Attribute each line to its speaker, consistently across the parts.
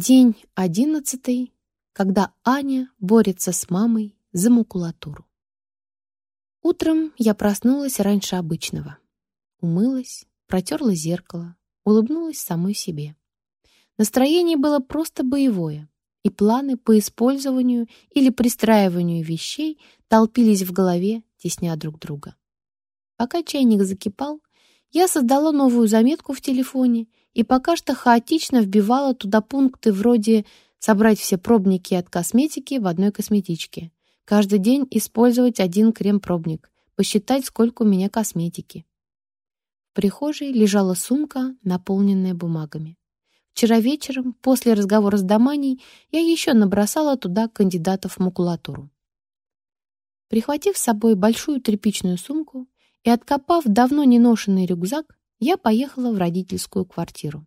Speaker 1: День одиннадцатый, когда Аня борется с мамой за макулатуру. Утром я проснулась раньше обычного. Умылась, протерла зеркало, улыбнулась самой себе. Настроение было просто боевое, и планы по использованию или пристраиванию вещей толпились в голове, тесня друг друга. Пока чайник закипал, я создала новую заметку в телефоне и пока что хаотично вбивала туда пункты вроде собрать все пробники от косметики в одной косметичке, каждый день использовать один крем-пробник, посчитать, сколько у меня косметики. В прихожей лежала сумка, наполненная бумагами. Вчера вечером, после разговора с Доманей, я еще набросала туда кандидатов в макулатуру. Прихватив с собой большую тряпичную сумку и откопав давно не ношенный рюкзак, я поехала в родительскую квартиру.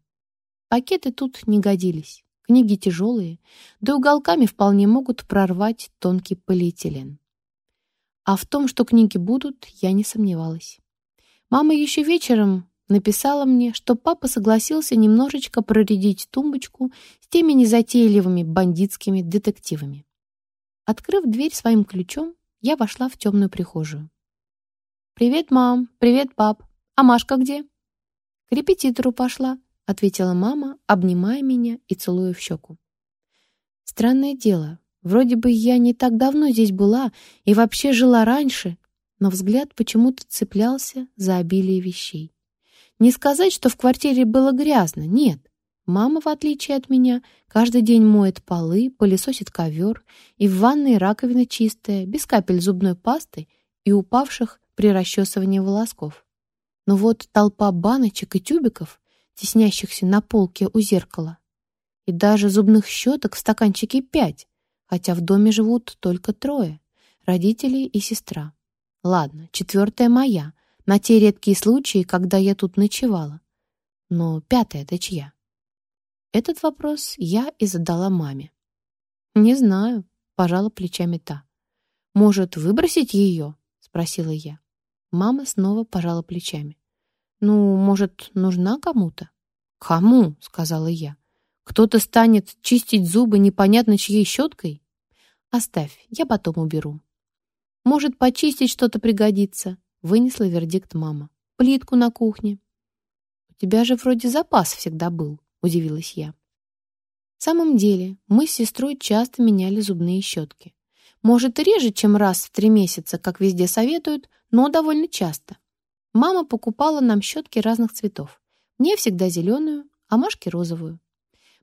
Speaker 1: Пакеты тут не годились, книги тяжелые, да уголками вполне могут прорвать тонкий полиэтилен. А в том, что книги будут, я не сомневалась. Мама еще вечером написала мне, что папа согласился немножечко проредить тумбочку с теми незатейливыми бандитскими детективами. Открыв дверь своим ключом, я вошла в темную прихожую. «Привет, мам! Привет, пап! А Машка где?» «К репетитору пошла», — ответила мама, обнимая меня и целуя в щеку. Странное дело, вроде бы я не так давно здесь была и вообще жила раньше, но взгляд почему-то цеплялся за обилие вещей. Не сказать, что в квартире было грязно, нет. Мама, в отличие от меня, каждый день моет полы, пылесосит ковер, и в ванной раковина чистая, без капель зубной пасты и упавших при расчесывании волосков. Но вот толпа баночек и тюбиков, теснящихся на полке у зеркала, и даже зубных щеток в стаканчике пять, хотя в доме живут только трое — родители и сестра. Ладно, четвертая моя, на те редкие случаи, когда я тут ночевала. Но пятая-то чья? Этот вопрос я и задала маме. «Не знаю», — пожала плечами та. «Может, выбросить ее?» — спросила я. Мама снова пожала плечами. «Ну, может, нужна кому-то?» «Кому?» — сказала я. «Кто-то станет чистить зубы непонятно чьей щеткой?» «Оставь, я потом уберу». «Может, почистить что-то пригодится?» Вынесла вердикт мама. «Плитку на кухне». «У тебя же вроде запас всегда был», — удивилась я. В самом деле, мы с сестрой часто меняли зубные щетки. Может, реже, чем раз в три месяца, как везде советуют, но довольно часто. Мама покупала нам щетки разных цветов. Мне всегда зеленую, а Машке розовую.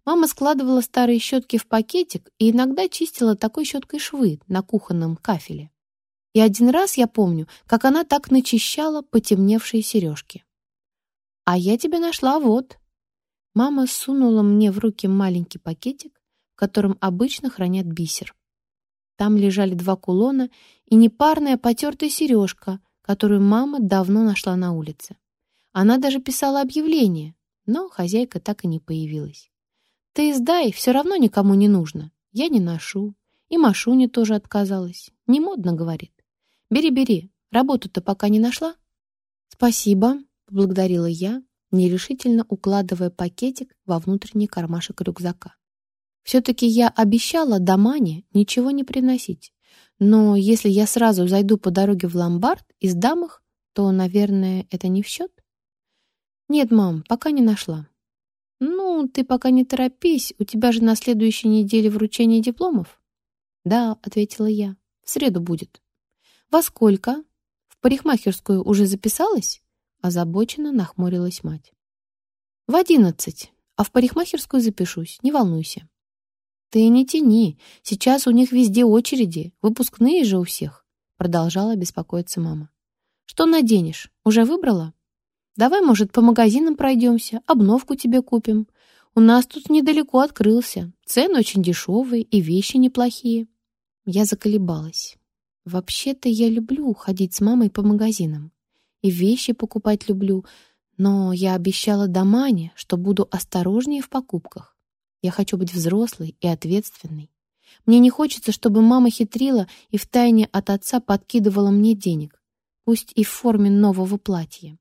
Speaker 1: Мама складывала старые щетки в пакетик и иногда чистила такой щеткой швы на кухонном кафеле. И один раз я помню, как она так начищала потемневшие сережки. «А я тебя нашла, вот». Мама сунула мне в руки маленький пакетик, в котором обычно хранят бисер. Там лежали два кулона и непарная потертая сережка, которую мама давно нашла на улице. Она даже писала объявление, но хозяйка так и не появилась. «Ты издай, все равно никому не нужно. Я не ношу. И Машуня тоже отказалась. Не модно, говорит. Бери, бери. Работу-то пока не нашла?» «Спасибо», — поблагодарила я, нерешительно укладывая пакетик во внутренний кармашек рюкзака. Все-таки я обещала Дамане ничего не приносить. Но если я сразу зайду по дороге в ломбард и сдам их, то, наверное, это не в счет? Нет, мам, пока не нашла. Ну, ты пока не торопись, у тебя же на следующей неделе вручение дипломов. Да, ответила я, в среду будет. «Во сколько? В парикмахерскую уже записалась?» Озабоченно нахмурилась мать. «В одиннадцать, а в парикмахерскую запишусь, не волнуйся». «Ты не тяни, сейчас у них везде очереди, выпускные же у всех», продолжала беспокоиться мама. «Что наденешь? Уже выбрала? Давай, может, по магазинам пройдемся, обновку тебе купим. У нас тут недалеко открылся, цены очень дешевые и вещи неплохие». Я заколебалась. Вообще-то я люблю ходить с мамой по магазинам. И вещи покупать люблю, но я обещала Дамане, что буду осторожнее в покупках. Я хочу быть взрослой и ответственной. Мне не хочется, чтобы мама хитрила и втайне от отца подкидывала мне денег, пусть и в форме нового платья.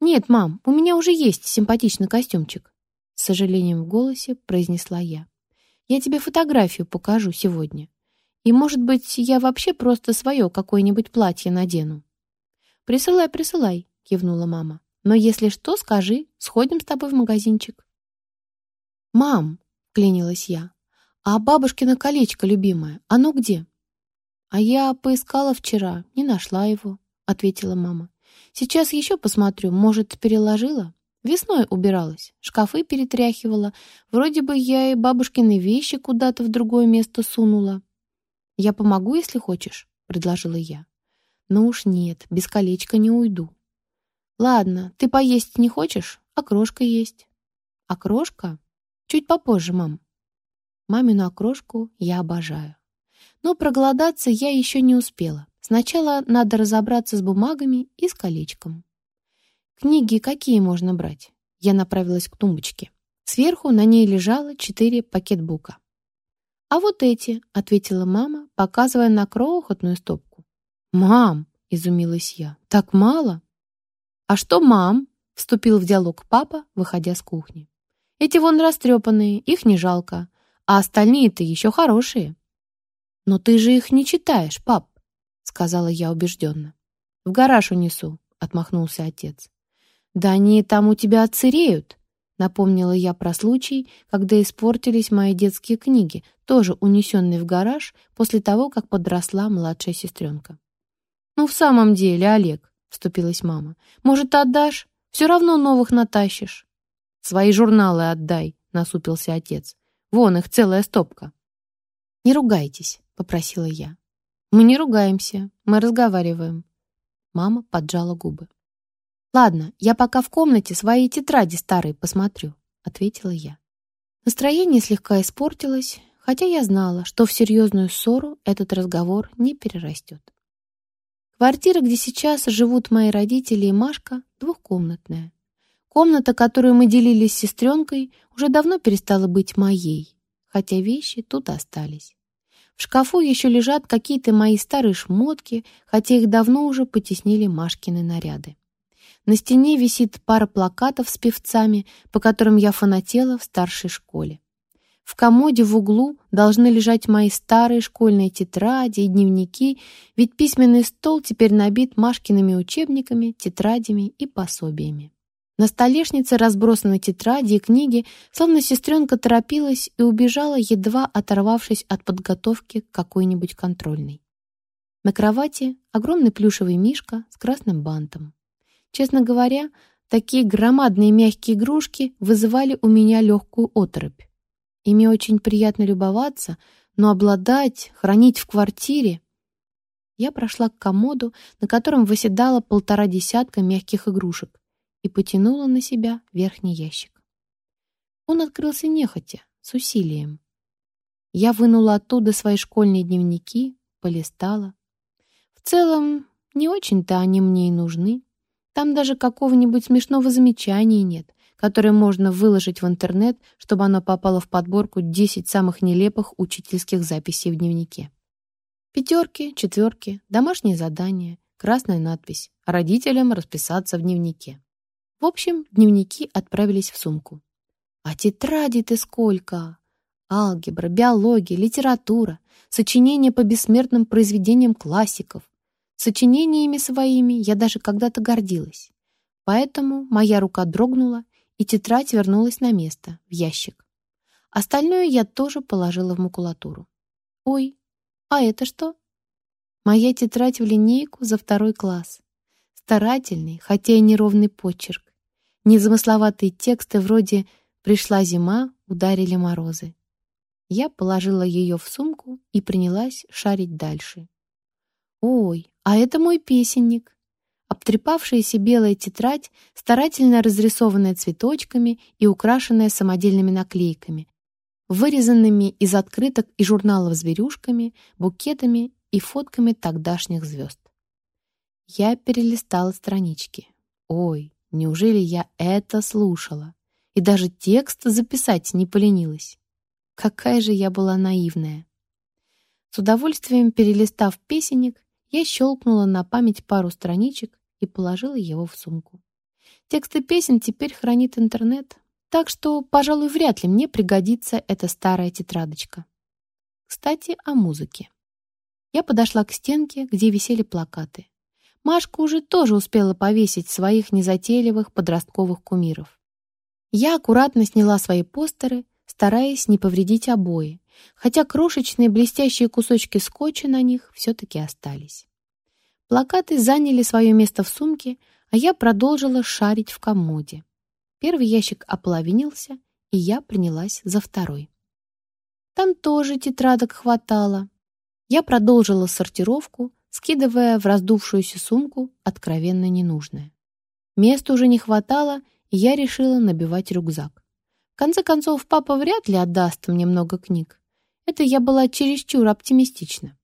Speaker 1: «Нет, мам, у меня уже есть симпатичный костюмчик». с сожалением в голосе произнесла я. «Я тебе фотографию покажу сегодня. И, может быть, я вообще просто свое какое-нибудь платье надену». «Присылай, присылай», — кивнула мама. «Но если что, скажи, сходим с тобой в магазинчик». «Мам», — клянилась я, — «а бабушкино колечко любимое, оно где?» «А я поискала вчера, не нашла его», — ответила мама. «Сейчас еще посмотрю, может, переложила?» Весной убиралась, шкафы перетряхивала. Вроде бы я и бабушкины вещи куда-то в другое место сунула. «Я помогу, если хочешь», — предложила я. «Ну уж нет, без колечка не уйду». «Ладно, ты поесть не хочешь? Окрошка есть». «Окрошка? Чуть попозже, мам». Мамину окрошку я обожаю. Но проголодаться я еще не успела. Сначала надо разобраться с бумагами и с колечком. Книги какие можно брать? Я направилась к тумбочке. Сверху на ней лежало четыре пакетбука. «А вот эти», — ответила мама, показывая на крохотную стопку. «Мам!» — изумилась я. «Так мало?» «А что, мам?» — вступил в диалог папа, выходя с кухни. «Эти вон растрепанные, их не жалко, а остальные-то еще хорошие». «Но ты же их не читаешь, пап», — сказала я убежденно. «В гараж унесу», — отмахнулся отец. «Да они там у тебя отсыреют», — напомнила я про случай, когда испортились мои детские книги, тоже унесенные в гараж после того, как подросла младшая сестренка. «Ну, в самом деле, Олег», — вступилась мама, — «может, отдашь? Все равно новых натащишь». «Свои журналы отдай», — насупился отец. «Вон их целая стопка». «Не ругайтесь», — попросила я. «Мы не ругаемся, мы разговариваем». Мама поджала губы. «Ладно, я пока в комнате свои тетради старые посмотрю», — ответила я. Настроение слегка испортилось, хотя я знала, что в серьезную ссору этот разговор не перерастет. Квартира, где сейчас живут мои родители и Машка, двухкомнатная. Комната, которую мы делили с сестренкой, уже давно перестала быть моей, хотя вещи тут остались. В шкафу еще лежат какие-то мои старые шмотки, хотя их давно уже потеснили Машкины наряды. На стене висит пара плакатов с певцами, по которым я фанатела в старшей школе. В комоде в углу должны лежать мои старые школьные тетради и дневники, ведь письменный стол теперь набит Машкиными учебниками, тетрадями и пособиями. На столешнице разбросаны тетради и книги, словно сестренка торопилась и убежала, едва оторвавшись от подготовки к какой-нибудь контрольной. На кровати огромный плюшевый мишка с красным бантом. Честно говоря, такие громадные мягкие игрушки вызывали у меня легкую оторопь. Ими очень приятно любоваться, но обладать, хранить в квартире... Я прошла к комоду, на котором выседало полтора десятка мягких игрушек и потянула на себя верхний ящик. Он открылся нехотя, с усилием. Я вынула оттуда свои школьные дневники, полистала. В целом, не очень-то они мне и нужны. Там даже какого-нибудь смешного замечания нет, которое можно выложить в интернет, чтобы оно попало в подборку 10 самых нелепых учительских записей в дневнике. Пятерки, четверки, домашние задания, красная надпись «Родителям расписаться в дневнике». В общем, дневники отправились в сумку. А тетради ты сколько! Алгебра, биология, литература, сочинения по бессмертным произведениям классиков. Сочинениями своими я даже когда-то гордилась. Поэтому моя рука дрогнула, и тетрадь вернулась на место, в ящик. Остальное я тоже положила в макулатуру. Ой, а это что? Моя тетрадь в линейку за второй класс. Старательный, хотя и неровный почерк. Незамысловатые тексты вроде «Пришла зима, ударили морозы». Я положила ее в сумку и принялась шарить дальше. «Ой, а это мой песенник!» Обтрепавшаяся белая тетрадь, старательно разрисованная цветочками и украшенная самодельными наклейками, вырезанными из открыток и журналов зверюшками, букетами и фотками тогдашних звезд. Я перелистала странички. Ой, Неужели я это слушала? И даже текст записать не поленилась. Какая же я была наивная. С удовольствием перелистав песенник, я щелкнула на память пару страничек и положила его в сумку. Тексты песен теперь хранит интернет, Так что, пожалуй, вряд ли мне пригодится эта старая тетрадочка. Кстати, о музыке. Я подошла к стенке, где висели плакаты. Машка уже тоже успела повесить своих незатейливых подростковых кумиров. Я аккуратно сняла свои постеры, стараясь не повредить обои, хотя крошечные блестящие кусочки скотча на них все-таки остались. Плакаты заняли свое место в сумке, а я продолжила шарить в комоде. Первый ящик ополовинился, и я принялась за второй. Там тоже тетрадок хватало. Я продолжила сортировку, скидывая в раздувшуюся сумку откровенно ненужное. Места уже не хватало, и я решила набивать рюкзак. В конце концов, папа вряд ли отдаст мне много книг. Это я была чересчур оптимистична.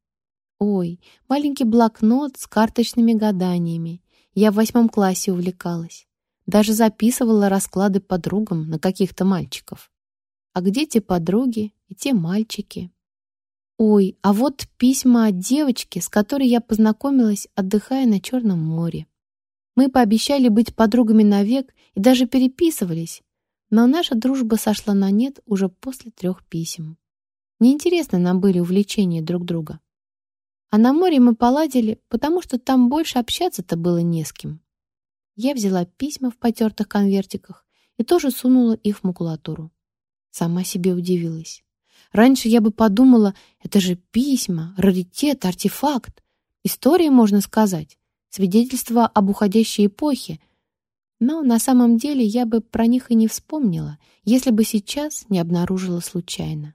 Speaker 1: Ой, маленький блокнот с карточными гаданиями. Я в восьмом классе увлекалась. Даже записывала расклады подругам на каких-то мальчиков. А где те подруги и те мальчики? Ой, а вот письма от девочки, с которой я познакомилась, отдыхая на Черном море. Мы пообещали быть подругами навек и даже переписывались, но наша дружба сошла на нет уже после трех писем. Неинтересно нам были увлечения друг друга. А на море мы поладили, потому что там больше общаться-то было не с кем. Я взяла письма в потертых конвертиках и тоже сунула их в макулатуру. Сама себе удивилась. Раньше я бы подумала, это же письма, раритет, артефакт. История, можно сказать, свидетельство об уходящей эпохе. Но на самом деле я бы про них и не вспомнила, если бы сейчас не обнаружила случайно.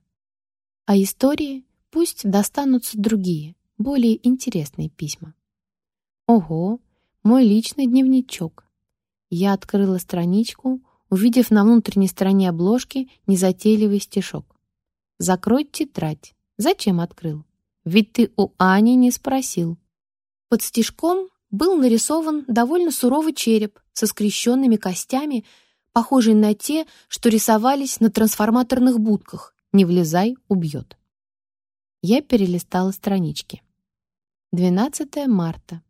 Speaker 1: А истории пусть достанутся другие, более интересные письма. Ого, мой личный дневничок. Я открыла страничку, увидев на внутренней стороне обложки незатейливый стишок. Закрой тетрадь. Зачем открыл? Ведь ты у Ани не спросил. Под стежком был нарисован довольно суровый череп со скрещенными костями, похожий на те, что рисовались на трансформаторных будках. Не влезай, убьет. Я перелистала странички. 12 марта.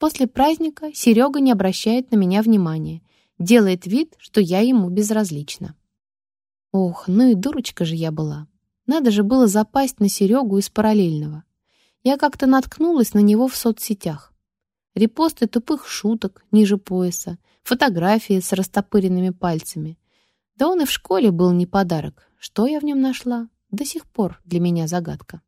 Speaker 1: После праздника Серега не обращает на меня внимания, делает вид, что я ему безразлична. Ох, ну и дурочка же я была. Надо же было запасть на Серегу из параллельного. Я как-то наткнулась на него в соцсетях. Репосты тупых шуток ниже пояса, фотографии с растопыренными пальцами. Да он и в школе был не подарок. Что я в нем нашла? До сих пор для меня загадка.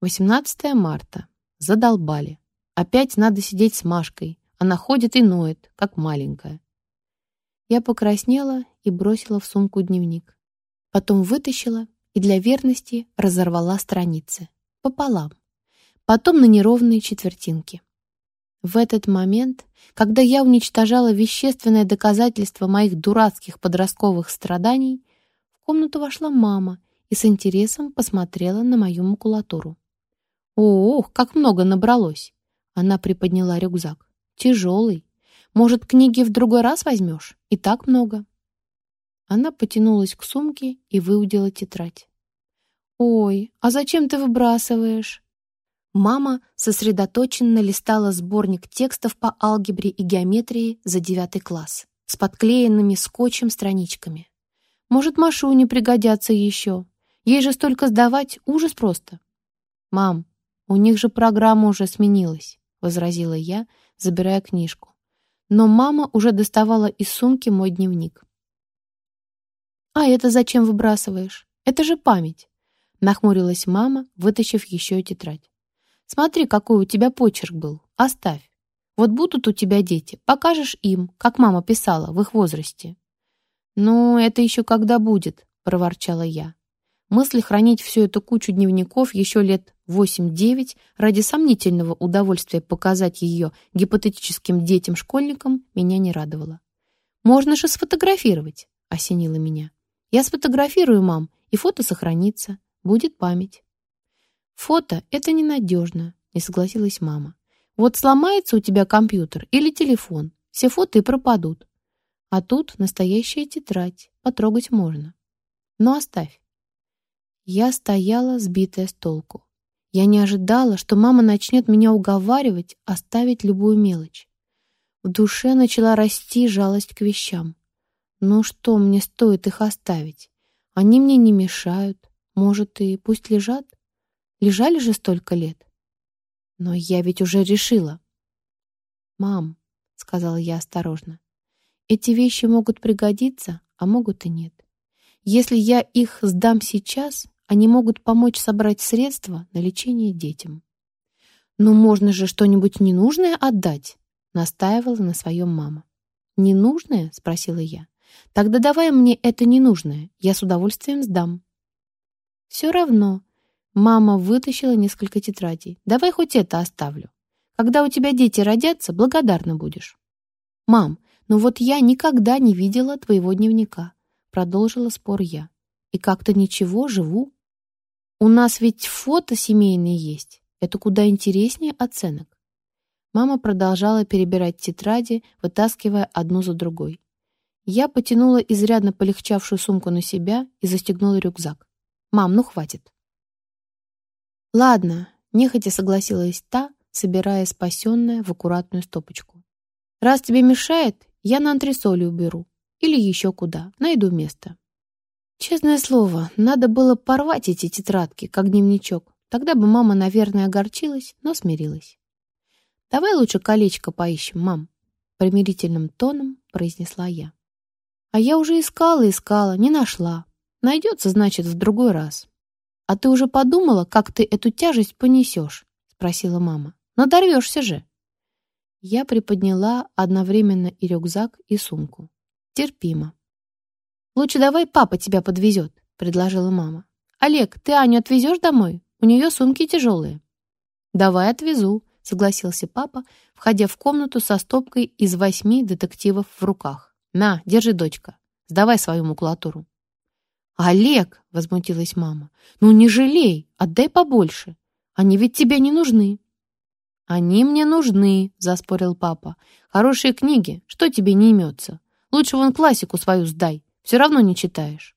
Speaker 1: 18 марта. Задолбали. Опять надо сидеть с Машкой. Она ходит и ноет, как маленькая. Я покраснела и бросила в сумку дневник. Потом вытащила и для верности разорвала страницы. Пополам. Потом на неровные четвертинки. В этот момент, когда я уничтожала вещественное доказательство моих дурацких подростковых страданий, в комнату вошла мама и с интересом посмотрела на мою макулатуру. «Ох, как много набралось!» Она приподняла рюкзак. «Тяжелый. Может, книги в другой раз возьмешь? И так много». Она потянулась к сумке и выудила тетрадь. «Ой, а зачем ты выбрасываешь?» Мама сосредоточенно листала сборник текстов по алгебре и геометрии за девятый класс с подклеенными скотчем страничками. «Может, Машуне пригодятся еще? Ей же столько сдавать, ужас просто!» «Мам, у них же программа уже сменилась», — возразила я, забирая книжку. Но мама уже доставала из сумки мой дневник. «А это зачем выбрасываешь? Это же память!» Нахмурилась мама, вытащив еще тетрадь. «Смотри, какой у тебя почерк был. Оставь. Вот будут у тебя дети, покажешь им, как мама писала в их возрасте». «Ну, это еще когда будет», — проворчала я. Мысли хранить всю эту кучу дневников еще лет 8-9 ради сомнительного удовольствия показать ее гипотетическим детям-школьникам меня не радовало. «Можно же сфотографировать», — осенило меня. «Я сфотографирую, мам, и фото сохранится. Будет память». «Фото — это ненадежно», — не согласилась мама. «Вот сломается у тебя компьютер или телефон, все фото и пропадут. А тут настоящая тетрадь, потрогать можно. Но оставь». Я стояла, сбитая с толку. Я не ожидала, что мама начнет меня уговаривать оставить любую мелочь. В душе начала расти жалость к вещам. Ну что мне стоит их оставить? Они мне не мешают. Может, и пусть лежат? Лежали же столько лет. Но я ведь уже решила. «Мам», — сказала я осторожно, — «эти вещи могут пригодиться, а могут и нет. Если я их сдам сейчас, они могут помочь собрать средства на лечение детям». «Но можно же что-нибудь ненужное отдать», — настаивала на своем мама. «Ненужное?» — спросила я. «Тогда давай мне это ненужное, я с удовольствием сдам». «Все равно». Мама вытащила несколько тетрадей. «Давай хоть это оставлю. Когда у тебя дети родятся, благодарна будешь». «Мам, ну вот я никогда не видела твоего дневника», продолжила спор я. «И как-то ничего, живу. У нас ведь фото семейные есть. Это куда интереснее оценок». Мама продолжала перебирать тетради, вытаскивая одну за другой. Я потянула изрядно полегчавшую сумку на себя и застегнула рюкзак. «Мам, ну хватит». «Ладно», — нехотя согласилась та, собирая спасенное в аккуратную стопочку. «Раз тебе мешает, я на антресоли уберу. Или еще куда. Найду место». Честное слово, надо было порвать эти тетрадки, как дневничок. Тогда бы мама, наверное, огорчилась, но смирилась. «Давай лучше колечко поищем, мам», — примирительным тоном произнесла я. «А я уже искала, искала, не нашла. Найдется, значит, в другой раз». «А ты уже подумала, как ты эту тяжесть понесешь?» — спросила мама. Надорвешься же. Я приподняла одновременно и рюкзак, и сумку. Терпимо. «Лучше давай папа тебя подвезет», — предложила мама. «Олег, ты Аню отвезешь домой? У нее сумки тяжелые». «Давай отвезу», — согласился папа, входя в комнату со стопкой из восьми детективов в руках. «На, держи, дочка, сдавай свою макулатуру». «Олег!» — возмутилась мама. «Ну не жалей, отдай побольше. Они ведь тебе не нужны». «Они мне нужны», — заспорил папа. «Хорошие книги, что тебе не имется? Лучше вон классику свою сдай, все равно не читаешь».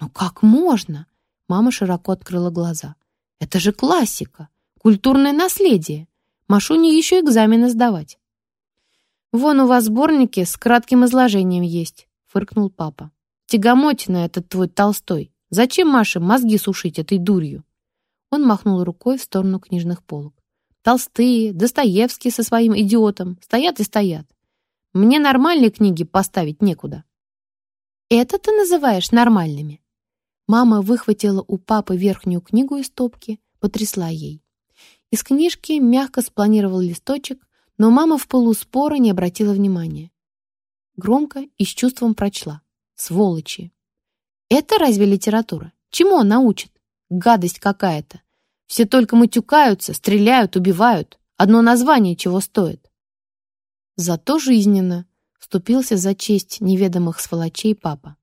Speaker 1: «Ну как можно?» — мама широко открыла глаза. «Это же классика, культурное наследие. Машуне еще экзамены сдавать». «Вон у вас сборники с кратким изложением есть», — фыркнул папа. «Тягомотина этот твой Толстой. Зачем Маше мозги сушить этой дурью?» Он махнул рукой в сторону книжных полок. Толстые, Достоевский со своим идиотом стоят и стоят. Мне нормальные книги поставить некуда. Это ты называешь нормальными? Мама выхватила у папы верхнюю книгу из стопки, потрясла ей. Из книжки мягко спланировал листочек, но мама в полуспора не обратила внимания. Громко и с чувством прочла. Сволочи. Это разве литература? Чему он научит? Гадость какая-то. Все только матюкаются, стреляют, убивают. Одно название чего стоит. Зато жизненно вступился за честь неведомых сволочей папа.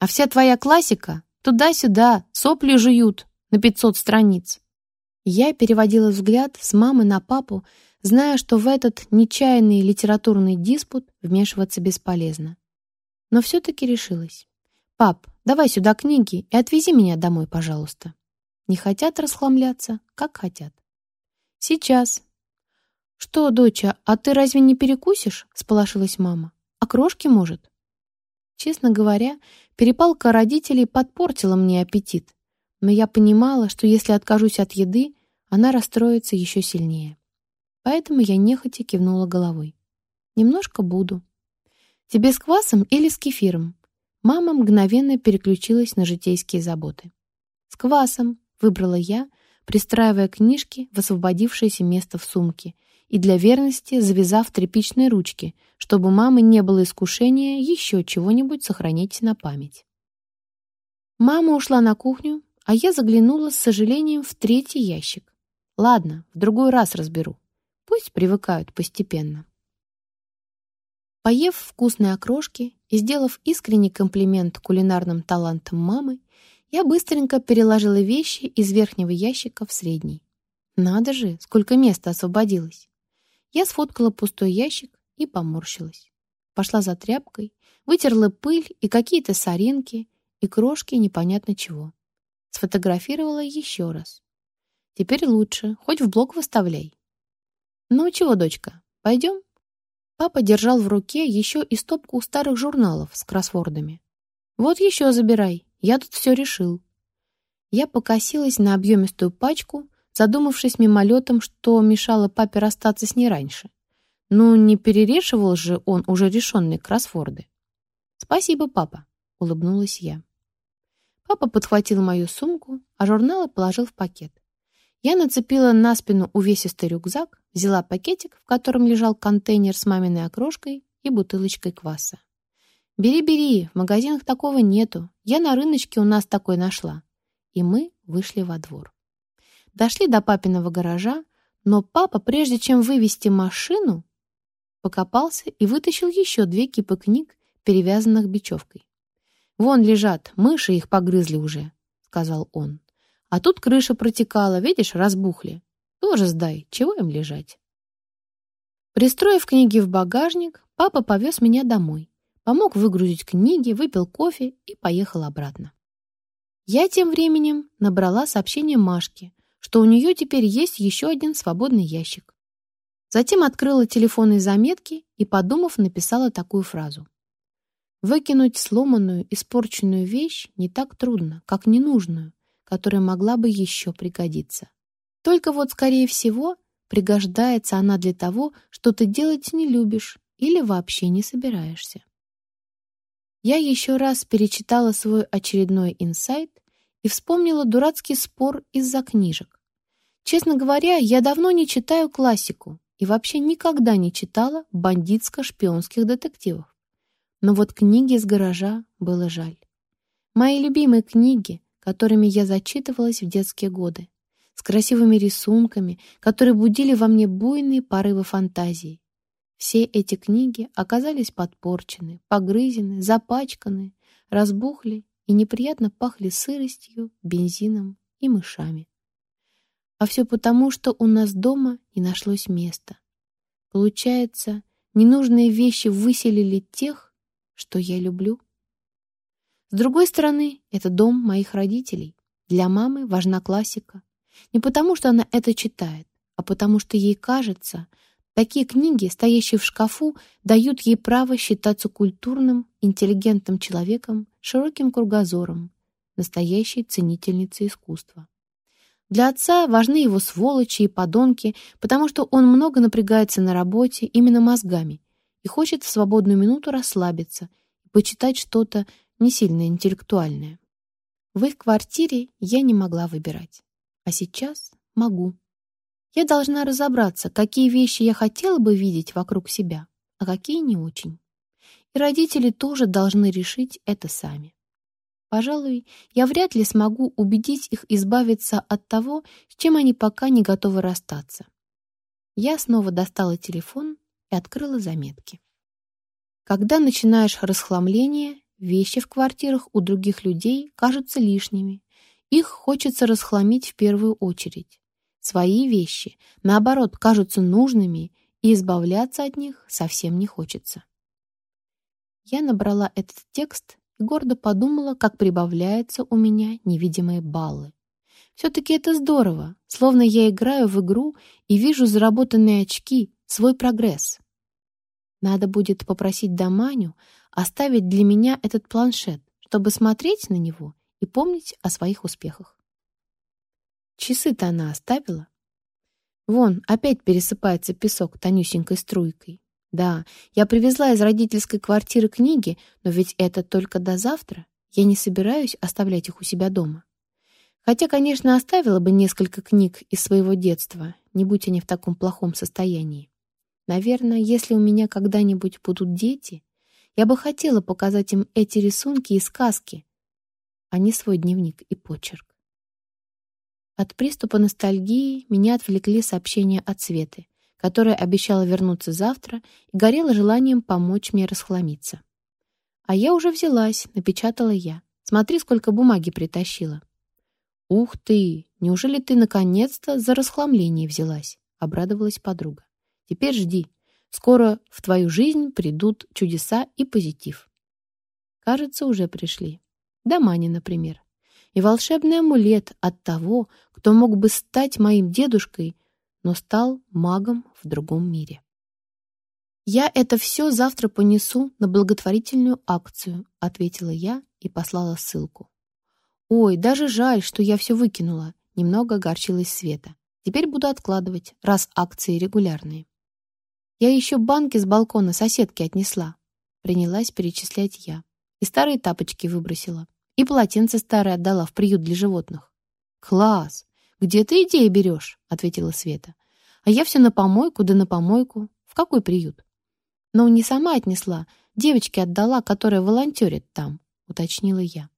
Speaker 1: А вся твоя классика туда-сюда, сопли жуют на 500 страниц. Я переводила взгляд с мамы на папу, зная, что в этот нечаянный литературный диспут вмешиваться бесполезно. Но все-таки решилась. «Пап, давай сюда книги и отвези меня домой, пожалуйста». Не хотят расхламляться, как хотят. Сейчас. Что, доча, а ты разве не перекусишь? Сполошилась мама. А крошки, может? Честно говоря, перепалка родителей подпортила мне аппетит. Но я понимала, что если откажусь от еды, она расстроится еще сильнее. Поэтому я нехотя кивнула головой. Немножко буду. Тебе с квасом или с кефиром? Мама мгновенно переключилась на житейские заботы. С квасом, выбрала я, пристраивая книжки в освободившееся место в сумке и для верности завязав тряпичные ручки, чтобы мамы не было искушения еще чего-нибудь сохранить на память. Мама ушла на кухню, а я заглянула с сожалением в третий ящик. Ладно, в другой раз разберу. Пусть привыкают постепенно. Поев вкусные окрошки и сделав искренний комплимент кулинарным талантам мамы, я быстренько переложила вещи из верхнего ящика в средний. Надо же, сколько места освободилось. Я сфоткала пустой ящик и поморщилась. Пошла за тряпкой, вытерла пыль и какие-то соринки и крошки непонятно чего. Сфотографировала еще раз. Теперь лучше, хоть в блог выставляй. Ну чего, дочка, пойдем? Папа держал в руке еще и стопку старых журналов с кроссвордами. «Вот еще забирай, я тут все решил». Я покосилась на объемистую пачку, задумавшись мимолетом, что мешало папе расстаться с ней раньше. Ну, не перерешивал же он уже решенные кроссворды. «Спасибо, папа», — улыбнулась я. Папа подхватил мою сумку, а журналы положил в пакет. Я нацепила на спину увесистый рюкзак, взяла пакетик, в котором лежал контейнер с маминой окрошкой и бутылочкой кваса. «Бери, бери, в магазинах такого нету. Я на рыночке у нас такой нашла». И мы вышли во двор. Дошли до папиного гаража, но папа, прежде чем вывести машину, покопался и вытащил еще две кипы книг, перевязанных бечевкой. «Вон лежат, мыши их погрызли уже», — сказал он. «А тут крыша протекала, видишь, разбухли. Тоже сдай, чего им лежать?» Пристроив книги в багажник, папа повез меня домой, помог выгрузить книги, выпил кофе и поехал обратно. Я тем временем набрала сообщение Машке, что у нее теперь есть еще один свободный ящик. Затем открыла телефонные заметки и, подумав, написала такую фразу. Выкинуть сломанную, испорченную вещь не так трудно, как ненужную, которая могла бы еще пригодиться. Только вот, скорее всего, пригождается она для того, что ты делать не любишь или вообще не собираешься. Я еще раз перечитала свой очередной инсайт и вспомнила дурацкий спор из-за книжек. Честно говоря, я давно не читаю классику и вообще никогда не читала бандитско-шпионских детективов. Но вот книги из гаража было жаль. Мои любимые книги, которыми я зачитывалась в детские годы, с красивыми рисунками, которые будили во мне буйные порывы фантазии. Все эти книги оказались подпорчены, погрызены, запачканы, разбухли и неприятно пахли сыростью, бензином и мышами. А все потому, что у нас дома не нашлось места. Получается, ненужные вещи выселили тех, что я люблю. С другой стороны, это дом моих родителей. Для мамы важна классика. Не потому, что она это читает, а потому что ей кажется, такие книги, стоящие в шкафу, дают ей право считаться культурным, интеллигентным человеком, широким кругозором, настоящей ценительницей искусства. Для отца важны его сволочи и подонки, потому что он много напрягается на работе именно мозгами и хочет в свободную минуту расслабиться почитать что-то не сильно интеллектуальное. В их квартире я не могла выбирать. А сейчас могу. Я должна разобраться, какие вещи я хотела бы видеть вокруг себя, а какие не очень. И родители тоже должны решить это сами. Пожалуй, я вряд ли смогу убедить их избавиться от того, с чем они пока не готовы расстаться. Я снова достала телефон и открыла заметки. Когда начинаешь расхламление, вещи в квартирах у других людей кажутся лишними. Их хочется расхламить в первую очередь. Свои вещи, наоборот, кажутся нужными, и избавляться от них совсем не хочется. Я набрала этот текст и гордо подумала, как прибавляются у меня невидимые баллы. Все-таки это здорово, словно я играю в игру и вижу заработанные очки, свой прогресс. Надо будет попросить Даманю оставить для меня этот планшет, чтобы смотреть на него и помнить о своих успехах. Часы-то она оставила. Вон, опять пересыпается песок тонюсенькой струйкой. Да, я привезла из родительской квартиры книги, но ведь это только до завтра. Я не собираюсь оставлять их у себя дома. Хотя, конечно, оставила бы несколько книг из своего детства, не будь они в таком плохом состоянии. Наверное, если у меня когда-нибудь будут дети, я бы хотела показать им эти рисунки и сказки, а не свой дневник и почерк. От приступа ностальгии меня отвлекли сообщения от Светы, которая обещала вернуться завтра и горела желанием помочь мне расхламиться. «А я уже взялась», — напечатала я. «Смотри, сколько бумаги притащила». «Ух ты! Неужели ты наконец-то за расхламление взялась?» — обрадовалась подруга. Теперь жди. Скоро в твою жизнь придут чудеса и позитив. Кажется, уже пришли. Да Мани, например. И волшебный амулет от того, кто мог бы стать моим дедушкой, но стал магом в другом мире. «Я это все завтра понесу на благотворительную акцию», — ответила я и послала ссылку. «Ой, даже жаль, что я все выкинула», — немного огорчилась Света. «Теперь буду откладывать, раз акции регулярные». «Я еще банки с балкона соседки отнесла», — принялась перечислять я. «И старые тапочки выбросила. И полотенце старое отдала в приют для животных». «Класс! Где ты идеи берешь?» — ответила Света. «А я все на помойку, да на помойку. В какой приют?» Но не сама отнесла, девочке отдала, которая волонтерит там, уточнила я.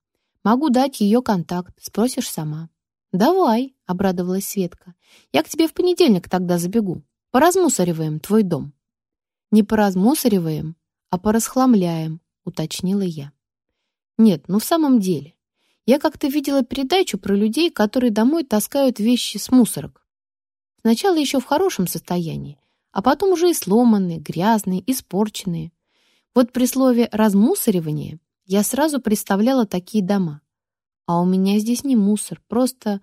Speaker 1: Могу дать ее контакт, спросишь сама. Давай, обрадовалась Светка. Я к тебе в понедельник тогда забегу. Поразмусориваем твой дом. Не поразмусориваем, а порасхламляем, уточнила я. Нет, ну в самом деле. Я как-то видела передачу про людей, которые домой таскают вещи с мусорок. Сначала еще в хорошем состоянии, а потом уже и сломанные, грязные, испорченные. Вот при слове «размусоривание» я сразу представляла такие дома. А у меня здесь не мусор, просто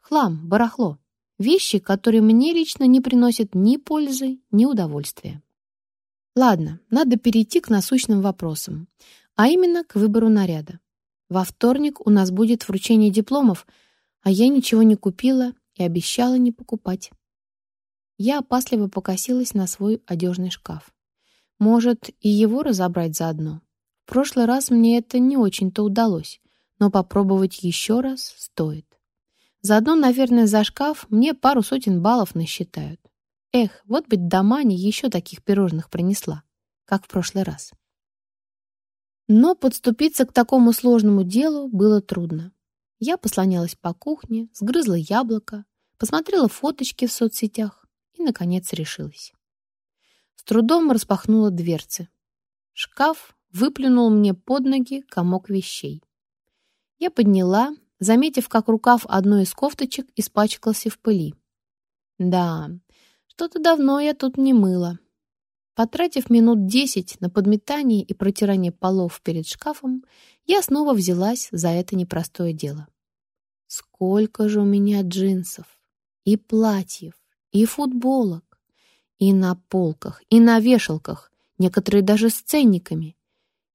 Speaker 1: хлам, барахло. Вещи, которые мне лично не приносят ни пользы, ни удовольствия. Ладно, надо перейти к насущным вопросам, а именно к выбору наряда. Во вторник у нас будет вручение дипломов, а я ничего не купила и обещала не покупать. Я опасливо покосилась на свой одежный шкаф. Может, и его разобрать заодно? В прошлый раз мне это не очень-то удалось, но попробовать еще раз стоит. Заодно, наверное, за шкаф мне пару сотен баллов насчитают. Эх, вот быть до Мани еще таких пирожных принесла, как в прошлый раз. Но подступиться к такому сложному делу было трудно. Я послонялась по кухне, сгрызла яблоко, посмотрела фоточки в соцсетях, и, наконец, решилась. С трудом распахнула дверцы. Шкаф выплюнул мне под ноги комок вещей. Я подняла, заметив, как рукав одной из кофточек испачкался в пыли. Да, что-то давно я тут не мыла. Потратив минут десять на подметание и протирание полов перед шкафом, я снова взялась за это непростое дело. Сколько же у меня джинсов и платьев, и футболок, и на полках, и на вешалках, некоторые даже с ценниками.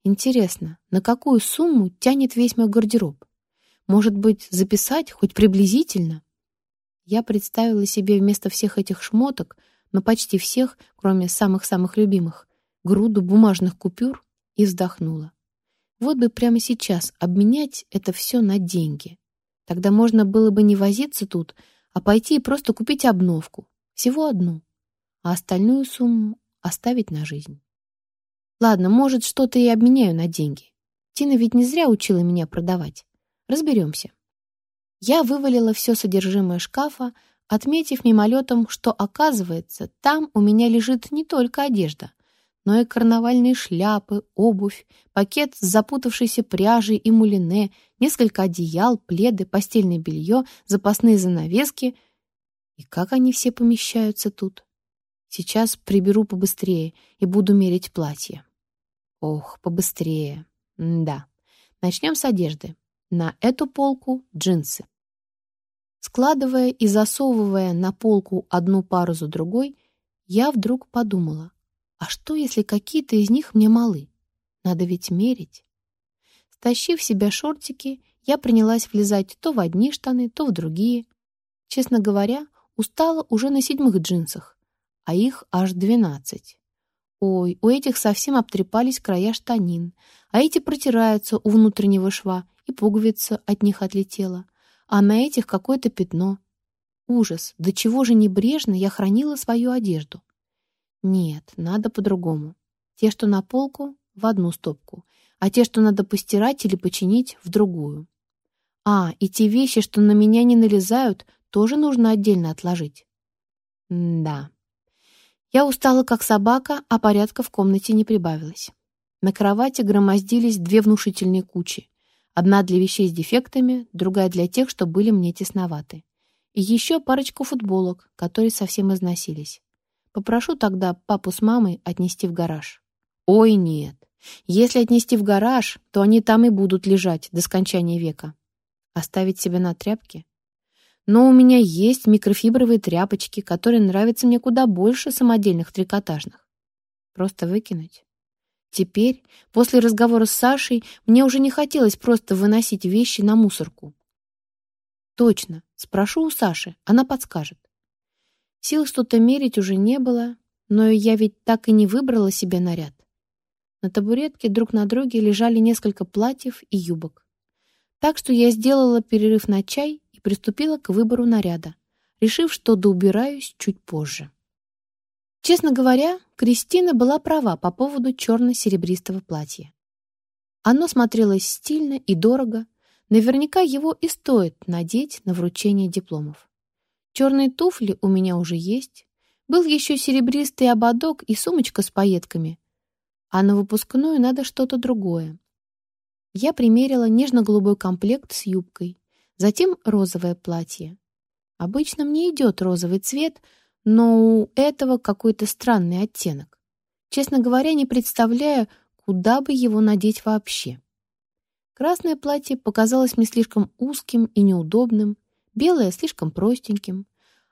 Speaker 1: Интересно, на какую сумму тянет весь мой гардероб? Может быть, записать хоть приблизительно? Я представила себе вместо всех этих шмоток, но почти всех, кроме самых-самых любимых, груду бумажных купюр и вздохнула. Вот бы прямо сейчас обменять это все на деньги. Тогда можно было бы не возиться тут, а пойти и просто купить обновку, всего одну, а остальную сумму оставить на жизнь. Ладно, может, что-то и обменяю на деньги. Тина ведь не зря учила меня продавать. Разберемся. Я вывалила все содержимое шкафа, отметив мимолетом, что, оказывается, там у меня лежит не только одежда, но и карнавальные шляпы, обувь, пакет с запутавшейся пряжей и мулине, несколько одеял, пледы, постельное белье, запасные занавески. И как они все помещаются тут? Сейчас приберу побыстрее и буду мерить платье. Ох, побыстрее. М да. Начнем с одежды. На эту полку джинсы. Складывая и засовывая на полку одну пару за другой, я вдруг подумала, а что, если какие-то из них мне малы? Надо ведь мерить. Стащив себя шортики, я принялась влезать то в одни штаны, то в другие. Честно говоря, устала уже на седьмых джинсах, а их аж двенадцать. Ой, у этих совсем обтрепались края штанин, а эти протираются у внутреннего шва, и пуговица от них отлетела, а на этих какое-то пятно. Ужас, до чего же небрежно я хранила свою одежду. Нет, надо по-другому. Те, что на полку, в одну стопку, а те, что надо постирать или починить, в другую. А, и те вещи, что на меня не налезают, тоже нужно отдельно отложить. М да. Я устала, как собака, а порядка в комнате не прибавилось. На кровати громоздились две внушительные кучи. Одна для вещей с дефектами, другая для тех, что были мне тесноваты. И еще парочку футболок, которые совсем износились. Попрошу тогда папу с мамой отнести в гараж. Ой, нет. Если отнести в гараж, то они там и будут лежать до скончания века. Оставить себя на тряпке? Но у меня есть микрофибровые тряпочки, которые нравятся мне куда больше самодельных трикотажных. Просто выкинуть? Теперь, после разговора с Сашей, мне уже не хотелось просто выносить вещи на мусорку. Точно, спрошу у Саши, она подскажет. Сил что-то мерить уже не было, но я ведь так и не выбрала себе наряд. На табуретке друг на друге лежали несколько платьев и юбок. Так что я сделала перерыв на чай приступила к выбору наряда, решив, что доубираюсь чуть позже. Честно говоря, Кристина была права по поводу черно-серебристого платья. Оно смотрелось стильно и дорого, наверняка его и стоит надеть на вручение дипломов. Черные туфли у меня уже есть, был еще серебристый ободок и сумочка с пайетками, а на выпускную надо что-то другое. Я примерила нежно-голубой комплект с юбкой, затем розовое платье. Обычно мне идет розовый цвет — но у этого какой-то странный оттенок. Честно говоря, не представляю, куда бы его надеть вообще. Красное платье показалось мне слишком узким и неудобным, белое — слишком простеньким,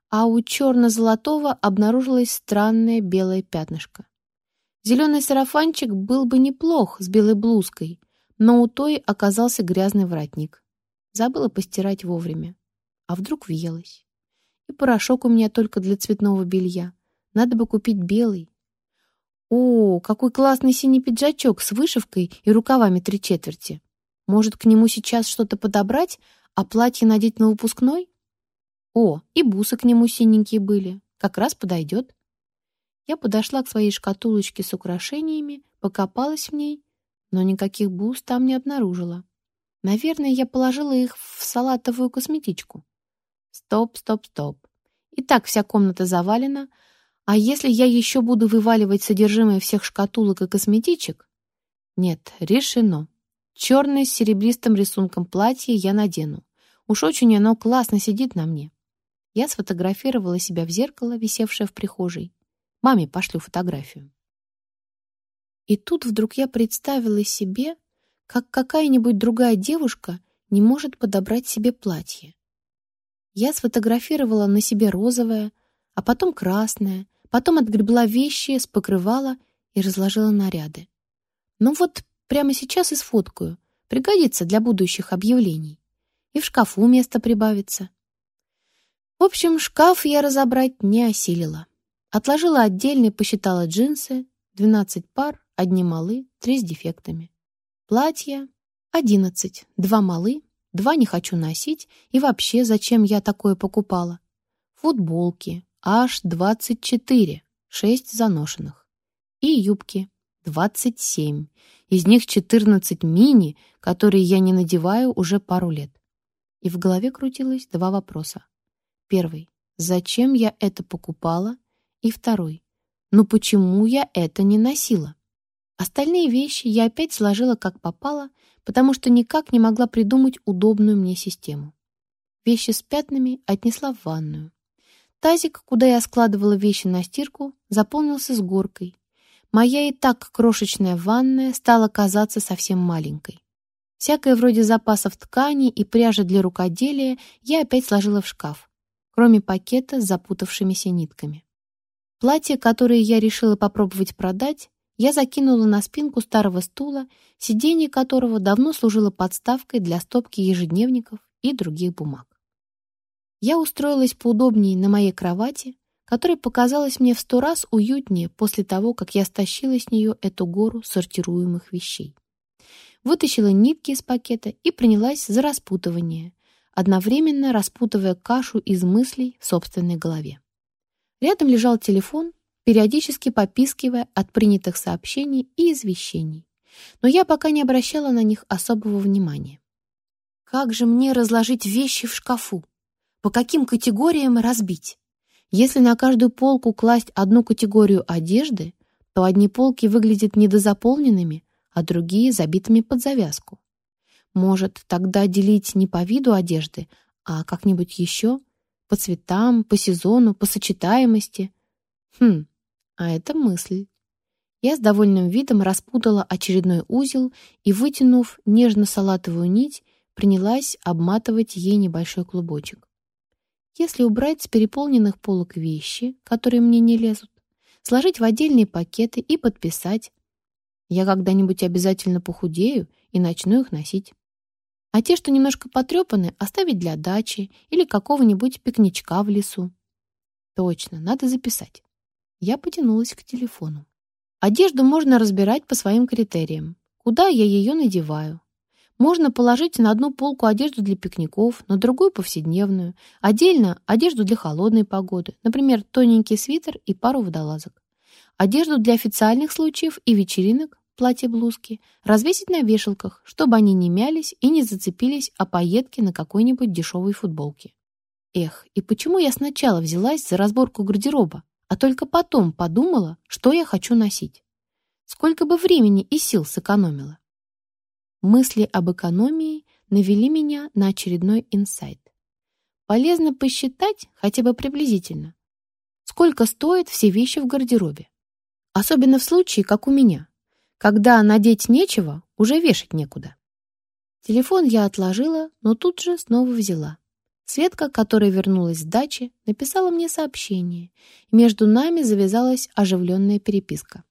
Speaker 1: а у черно-золотого обнаружилось странное белое пятнышко. Зеленый сарафанчик был бы неплох с белой блузкой, но у той оказался грязный воротник. Забыла постирать вовремя. А вдруг въелась? И порошок у меня только для цветного белья. Надо бы купить белый. О, какой классный синий пиджачок с вышивкой и рукавами три четверти. Может, к нему сейчас что-то подобрать, а платье надеть на выпускной? О, и бусы к нему синенькие были. Как раз подойдет. Я подошла к своей шкатулочке с украшениями, покопалась в ней, но никаких бус там не обнаружила. Наверное, я положила их в салатовую косметичку. Стоп, стоп, стоп. И так вся комната завалена, а если я еще буду вываливать содержимое всех шкатулок и косметичек? Нет, решено. Черное с серебристым рисунком платье я надену. Уж очень оно классно сидит на мне. Я сфотографировала себя в зеркало, висевшее в прихожей. Маме пошлю фотографию. И тут вдруг я представила себе, как какая-нибудь другая девушка не может подобрать себе платье. Я сфотографировала на себе розовое, а потом красное, потом отгребла вещи с покрывала и разложила наряды. Ну вот прямо сейчас и сфоткаю. Пригодится для будущих объявлений. И в шкафу место прибавится. В общем, шкаф я разобрать не осилила. Отложила отдельно и посчитала джинсы, 12 пар, одни малы, три с дефектами. Платья — 11, два малы, Два не хочу носить, и вообще зачем я такое покупала? Футболки аж 24, 6 заношенных. И юбки 27. Из них 14 мини, которые я не надеваю уже пару лет. И в голове крутилось два вопроса. Первый. Зачем я это покупала? И второй. Ну почему я это не носила? Остальные вещи я опять сложила как попало потому что никак не могла придумать удобную мне систему. Вещи с пятнами отнесла в ванную. Тазик, куда я складывала вещи на стирку, заполнился с горкой. Моя и так крошечная ванная стала казаться совсем маленькой. Всякое вроде запасов ткани и пряжи для рукоделия я опять сложила в шкаф, кроме пакета с запутавшимися нитками. Платье, которое я решила попробовать продать, я закинула на спинку старого стула, сиденье которого давно служило подставкой для стопки ежедневников и других бумаг. Я устроилась поудобнее на моей кровати, которая показалась мне в сто раз уютнее после того, как я стащила с нее эту гору сортируемых вещей. Вытащила нитки из пакета и принялась за распутывание, одновременно распутывая кашу из мыслей в собственной голове. Рядом лежал телефон, периодически попискивая от принятых сообщений и извещений. Но я пока не обращала на них особого внимания. Как же мне разложить вещи в шкафу? По каким категориям разбить? Если на каждую полку класть одну категорию одежды, то одни полки выглядят недозаполненными, а другие забитыми под завязку. Может, тогда делить не по виду одежды, а как-нибудь еще? По цветам, по сезону, по сочетаемости? Хм, а это мысль. Я с довольным видом распутала очередной узел и, вытянув нежно-салатовую нить, принялась обматывать ей небольшой клубочек. Если убрать с переполненных полок вещи, которые мне не лезут, сложить в отдельные пакеты и подписать. Я когда-нибудь обязательно похудею и начну их носить. А те, что немножко потрепаны, оставить для дачи или какого-нибудь пикничка в лесу. Точно, надо записать. Я потянулась к телефону. Одежду можно разбирать по своим критериям. Куда я ее надеваю? Можно положить на одну полку одежду для пикников, на другую повседневную, отдельно одежду для холодной погоды, например, тоненький свитер и пару водолазок. Одежду для официальных случаев и вечеринок, платье-блузки, развесить на вешалках, чтобы они не мялись и не зацепились о пайетки на какой-нибудь дешевой футболке. Эх, и почему я сначала взялась за разборку гардероба, а только потом подумала, что я хочу носить? Сколько бы времени и сил сэкономила? Мысли об экономии навели меня на очередной инсайт. Полезно посчитать хотя бы приблизительно, сколько стоят все вещи в гардеробе. Особенно в случае, как у меня, когда надеть нечего, уже вешать некуда. Телефон я отложила, но тут же снова взяла. Светка, которая вернулась с дачи, написала мне сообщение, между нами завязалась оживленная переписка.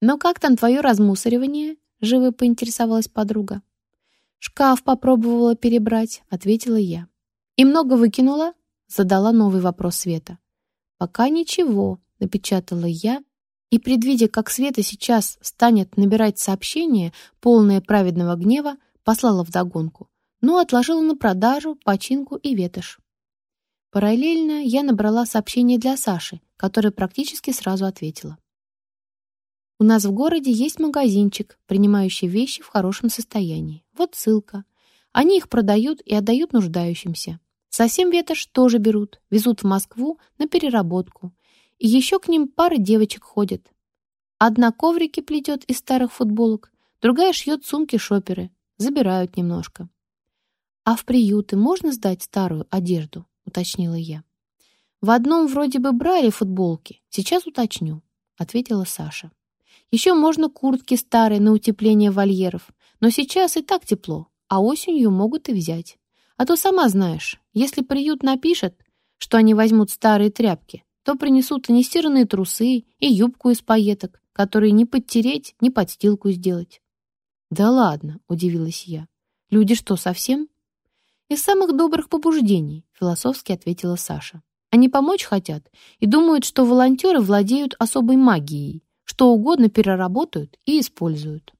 Speaker 1: «Но как там твое размусоривание?» Живо поинтересовалась подруга. «Шкаф попробовала перебрать», — ответила я. «И много выкинула?» — задала новый вопрос Света. «Пока ничего», — напечатала я, и, предвидя, как Света сейчас станет набирать сообщение, полное праведного гнева, послала вдогонку, но отложила на продажу, починку и ветошь. Параллельно я набрала сообщение для Саши, которая практически сразу ответила. У нас в городе есть магазинчик, принимающий вещи в хорошем состоянии. Вот ссылка. Они их продают и отдают нуждающимся. Совсем ветошь тоже берут, везут в Москву на переработку. И еще к ним пара девочек ходит. Одна коврики плетет из старых футболок, другая шьет сумки-шоперы. Забирают немножко. «А в приюты можно сдать старую одежду?» — уточнила я. «В одном вроде бы брали футболки. Сейчас уточню», — ответила Саша. Еще можно куртки старые на утепление вольеров, но сейчас и так тепло, а осенью могут и взять. А то сама знаешь, если приют напишет, что они возьмут старые тряпки, то принесут и нестиранные трусы, и юбку из пайеток, которые не подтереть, ни подстилку сделать. «Да ладно», — удивилась я. «Люди что, совсем?» «Из самых добрых побуждений», — философски ответила Саша. «Они помочь хотят и думают, что волонтеры владеют особой магией, что угодно переработают и используют.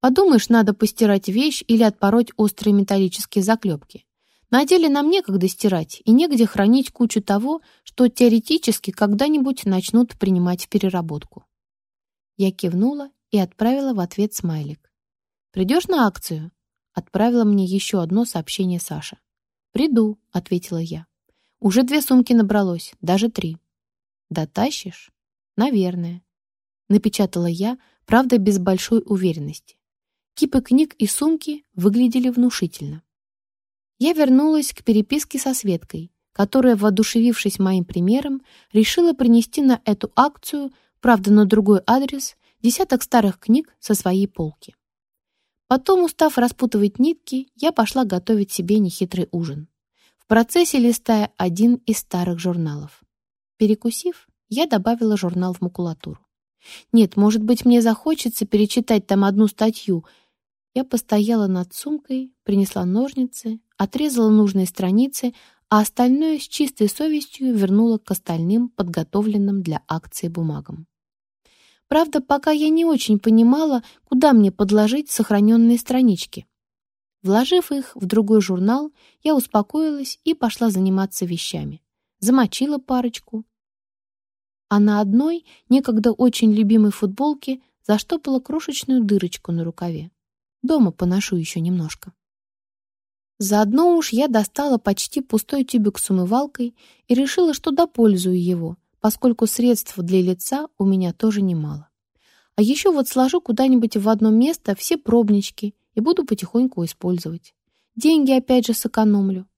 Speaker 1: Подумаешь, надо постирать вещь или отпороть острые металлические заклепки. На деле нам некогда стирать и негде хранить кучу того, что теоретически когда-нибудь начнут принимать в переработку. Я кивнула и отправила в ответ смайлик. «Придешь на акцию?» Отправила мне еще одно сообщение Саша. «Приду», — ответила я. «Уже две сумки набралось, даже три». «Дотащишь?» «Наверное напечатала я, правда, без большой уверенности. Кипы книг и сумки выглядели внушительно. Я вернулась к переписке со Светкой, которая, воодушевившись моим примером, решила принести на эту акцию, правда, на другой адрес, десяток старых книг со своей полки. Потом, устав распутывать нитки, я пошла готовить себе нехитрый ужин. В процессе листая один из старых журналов. Перекусив, я добавила журнал в макулатуру. Нет, может быть, мне захочется перечитать там одну статью. Я постояла над сумкой, принесла ножницы, отрезала нужные страницы, а остальное с чистой совестью вернула к остальным подготовленным для акции бумагам. Правда, пока я не очень понимала, куда мне подложить сохраненные странички. Вложив их в другой журнал, я успокоилась и пошла заниматься вещами. Замочила парочку, а на одной, некогда очень любимой футболке, заштопала крошечную дырочку на рукаве. Дома поношу еще немножко. Заодно уж я достала почти пустой тюбик с умывалкой и решила, что допользую его, поскольку средств для лица у меня тоже немало. А еще вот сложу куда-нибудь в одно место все пробнички и буду потихоньку использовать. Деньги опять же сэкономлю.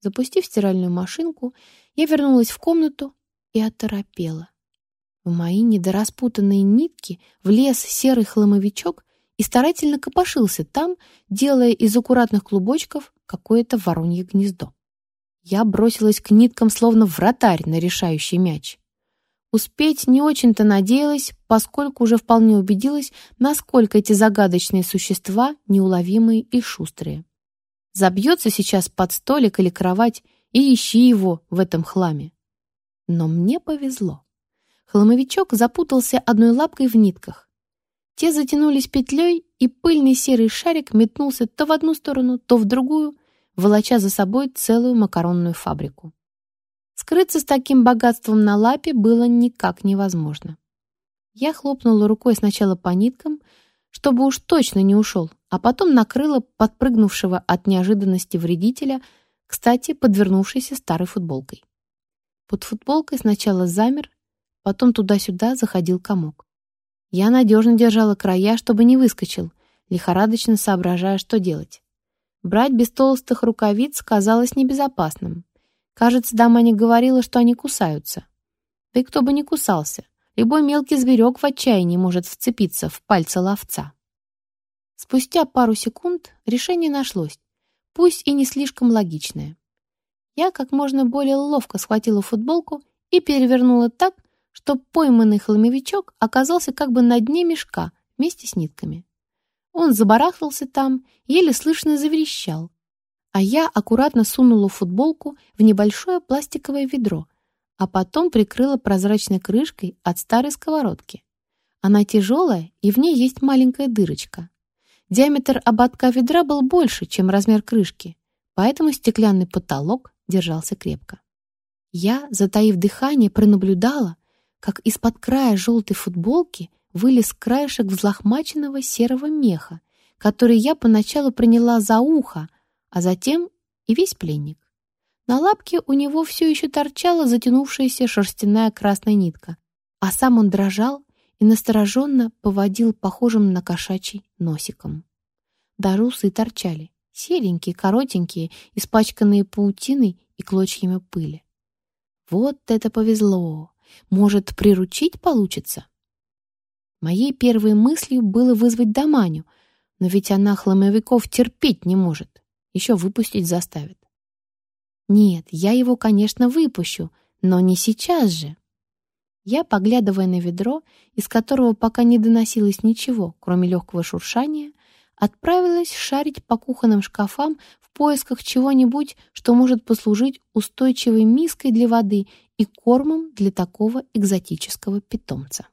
Speaker 1: Запустив стиральную машинку, я вернулась в комнату и оторопела. В мои недораспутанные нитки влез серый хламовичок и старательно копошился там, делая из аккуратных клубочков какое-то воронье гнездо. Я бросилась к ниткам, словно вратарь на решающий мяч. Успеть не очень-то надеялась, поскольку уже вполне убедилась, насколько эти загадочные существа неуловимые и шустрые. Забьется сейчас под столик или кровать и ищи его в этом хламе. Но мне повезло. Хламовичок запутался одной лапкой в нитках. Те затянулись петлей, и пыльный серый шарик метнулся то в одну сторону, то в другую, волоча за собой целую макаронную фабрику. Скрыться с таким богатством на лапе было никак невозможно. Я хлопнула рукой сначала по ниткам, чтобы уж точно не ушел, а потом накрыла подпрыгнувшего от неожиданности вредителя, кстати, подвернувшейся старой футболкой. Под футболкой сначала замер, потом туда-сюда заходил комок. Я надежно держала края, чтобы не выскочил, лихорадочно соображая, что делать. Брать без толстых рукавиц казалось небезопасным. Кажется, дама не говорила, что они кусаются. Да и кто бы не кусался. Любой мелкий зверек в отчаянии может вцепиться в пальцы ловца. Спустя пару секунд решение нашлось, пусть и не слишком логичное. Я как можно более ловко схватила футболку и перевернула так, что пойманный хламовичок оказался как бы на дне мешка вместе с нитками. Он забарахтался там, еле слышно заверещал, а я аккуратно сунула футболку в небольшое пластиковое ведро, а потом прикрыла прозрачной крышкой от старой сковородки. Она тяжелая, и в ней есть маленькая дырочка. Диаметр ободка ведра был больше, чем размер крышки, поэтому стеклянный потолок держался крепко. Я, затаив дыхание, пронаблюдала, как из-под края желтой футболки вылез краешек взлохмаченного серого меха, который я поначалу приняла за ухо, а затем и весь пленник. На лапке у него все еще торчала затянувшаяся шерстяная красная нитка, а сам он дрожал и настороженно поводил похожим на кошачий носиком. Дорусы торчали, серенькие, коротенькие, испачканные паутиной и клочьями пыли. Вот это повезло! Может, приручить получится? Моей первой мыслью было вызвать Даманю, но ведь она хламовиков терпеть не может, еще выпустить заставит. Нет, я его, конечно, выпущу, но не сейчас же. Я, поглядывая на ведро, из которого пока не доносилось ничего, кроме легкого шуршания, отправилась шарить по кухонным шкафам в поисках чего-нибудь, что может послужить устойчивой миской для воды и кормом для такого экзотического питомца.